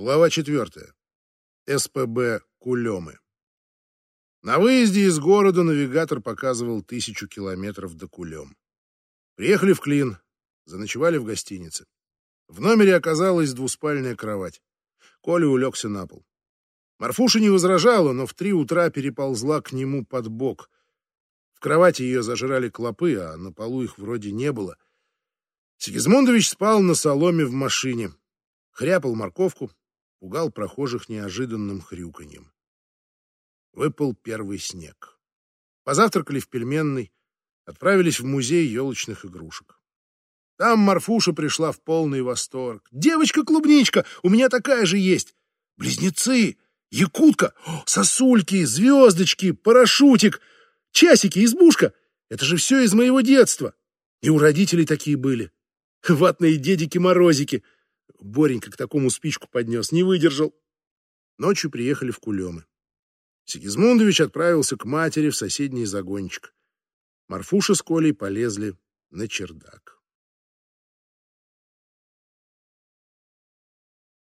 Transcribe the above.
Глава четвертая. СПБ Кулемы. На выезде из города навигатор показывал тысячу километров до Кулем. Приехали в Клин, заночевали в гостинице. В номере оказалась двуспальная кровать. Коля улегся на пол. Марфуша не возражала, но в три утра переползла к нему под бок. В кровати ее зажирали клопы, а на полу их вроде не было. Сигизмундович спал на соломе в машине, хряпал морковку, пугал прохожих неожиданным хрюканьем. Выпал первый снег. Позавтракали в пельменной, отправились в музей елочных игрушек. Там Марфуша пришла в полный восторг. «Девочка-клубничка, у меня такая же есть! Близнецы! Якутка! Сосульки, звездочки, парашютик, часики, избушка! Это же все из моего детства! И у родителей такие были. Ватные дедики-морозики!» Боренька к такому спичку поднес, не выдержал. Ночью приехали в Кулемы. Сигизмундович отправился к матери в соседний загончик. Марфуша с Колей полезли на чердак.